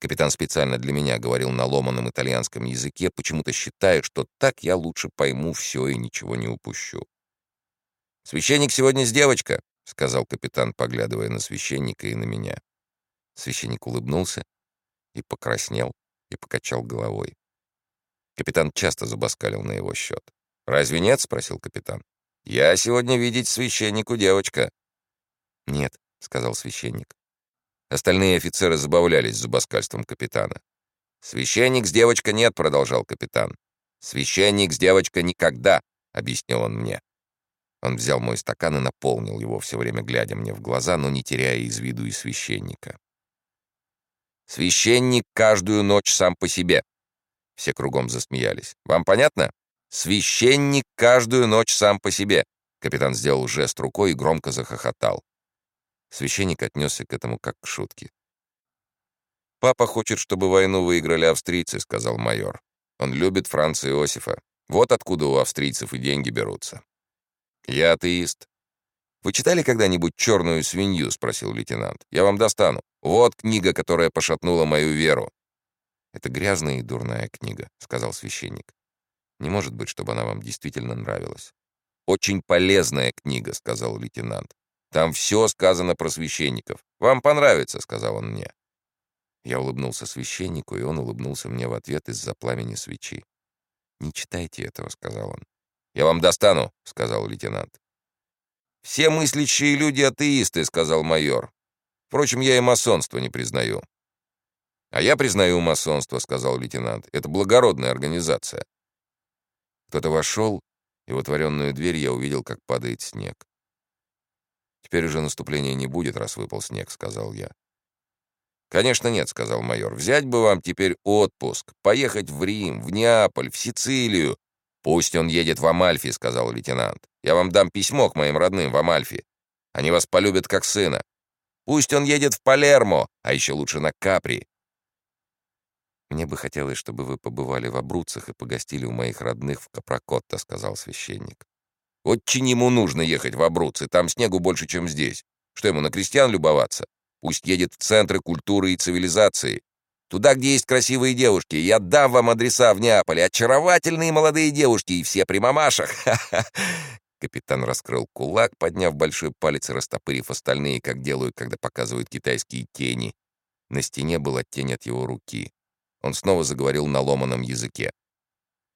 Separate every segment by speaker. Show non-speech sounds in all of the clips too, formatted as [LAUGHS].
Speaker 1: Капитан специально для меня говорил на ломаном итальянском языке, почему-то считая, что так я лучше пойму все и ничего не упущу. «Священник сегодня с девочка», — сказал капитан, поглядывая на священника и на меня. Священник улыбнулся и покраснел, и покачал головой. Капитан часто забаскалил на его счет. «Разве нет?» — спросил капитан. «Я сегодня видеть священнику девочка». «Нет», — сказал священник. Остальные офицеры забавлялись зубоскальством капитана. «Священник с девочкой нет», — продолжал капитан. «Священник с девочкой никогда», — объяснил он мне. Он взял мой стакан и наполнил его, все время глядя мне в глаза, но не теряя из виду и священника. «Священник каждую ночь сам по себе». Все кругом засмеялись. «Вам понятно? Священник каждую ночь сам по себе». Капитан сделал жест рукой и громко захохотал. Священник отнесся к этому как к шутке. «Папа хочет, чтобы войну выиграли австрийцы», — сказал майор. «Он любит Франца Иосифа. Вот откуда у австрийцев и деньги берутся». «Я атеист». «Вы читали когда-нибудь «Черную свинью»?» — спросил лейтенант. «Я вам достану. Вот книга, которая пошатнула мою веру». «Это грязная и дурная книга», — сказал священник. «Не может быть, чтобы она вам действительно нравилась». «Очень полезная книга», — сказал лейтенант. Там все сказано про священников. Вам понравится», — сказал он мне. Я улыбнулся священнику, и он улыбнулся мне в ответ из-за пламени свечи. «Не читайте этого», — сказал он. «Я вам достану», — сказал лейтенант. «Все мыслящие люди атеисты», — сказал майор. «Впрочем, я и масонство не признаю». «А я признаю масонство», — сказал лейтенант. «Это благородная организация». Кто-то вошел, и в отворенную дверь я увидел, как падает снег. «Теперь уже наступления не будет, раз выпал снег», — сказал я. «Конечно нет», — сказал майор. «Взять бы вам теперь отпуск, поехать в Рим, в Неаполь, в Сицилию». «Пусть он едет в Амальфи», — сказал лейтенант. «Я вам дам письмо к моим родным в Амальфи. Они вас полюбят как сына. Пусть он едет в Палермо, а еще лучше на Капри». «Мне бы хотелось, чтобы вы побывали в Абруцах и погостили у моих родных в Капрокотто», — сказал священник. Очень ему нужно ехать в Абруцци, там снегу больше, чем здесь. Что ему, на крестьян любоваться? Пусть едет в центры культуры и цивилизации. Туда, где есть красивые девушки. Я дам вам адреса в Неаполе. Очаровательные молодые девушки, и все при мамашах. [LAUGHS] Капитан раскрыл кулак, подняв большой палец и растопырив остальные, как делают, когда показывают китайские тени. На стене была тень от его руки. Он снова заговорил на ломаном языке.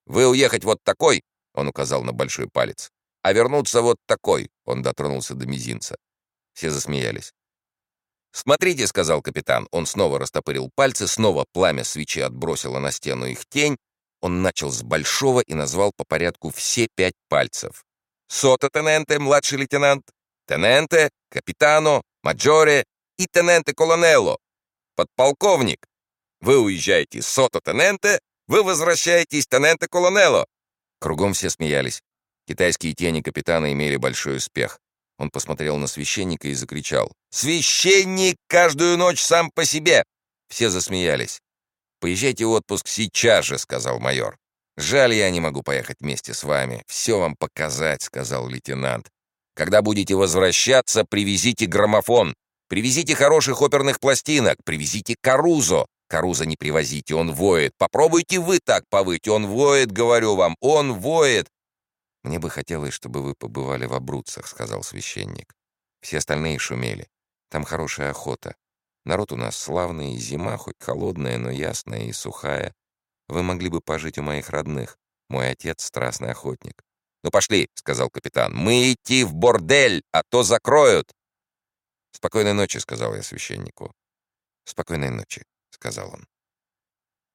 Speaker 1: «Вы уехать вот такой?» — он указал на большой палец а вернуться вот такой!» — он дотронулся до мизинца. Все засмеялись. «Смотрите», — сказал капитан. Он снова растопырил пальцы, снова пламя свечи отбросило на стену их тень. Он начал с большого и назвал по порядку все пять пальцев. «Сото тененте, младший лейтенант, тененте, капитано, маджоре и тененте колонелло, подполковник. Вы уезжаете сото тененте, вы возвращаетесь тененте колонелло». Кругом все смеялись. Китайские тени капитана имели большой успех. Он посмотрел на священника и закричал. «Священник каждую ночь сам по себе!» Все засмеялись. «Поезжайте в отпуск сейчас же», — сказал майор. «Жаль, я не могу поехать вместе с вами. Все вам показать», — сказал лейтенант. «Когда будете возвращаться, привезите граммофон. Привезите хороших оперных пластинок. Привезите Карузо. Карузо не привозите, он воет. Попробуйте вы так повыть. Он воет, говорю вам, он воет. «Мне бы хотелось, чтобы вы побывали в Абруццах», — сказал священник. «Все остальные шумели. Там хорошая охота. Народ у нас славный, зима хоть холодная, но ясная и сухая. Вы могли бы пожить у моих родных. Мой отец — страстный охотник». «Ну пошли», — сказал капитан. «Мы идти в бордель, а то закроют». «Спокойной ночи», — сказал я священнику. «Спокойной ночи», — сказал он.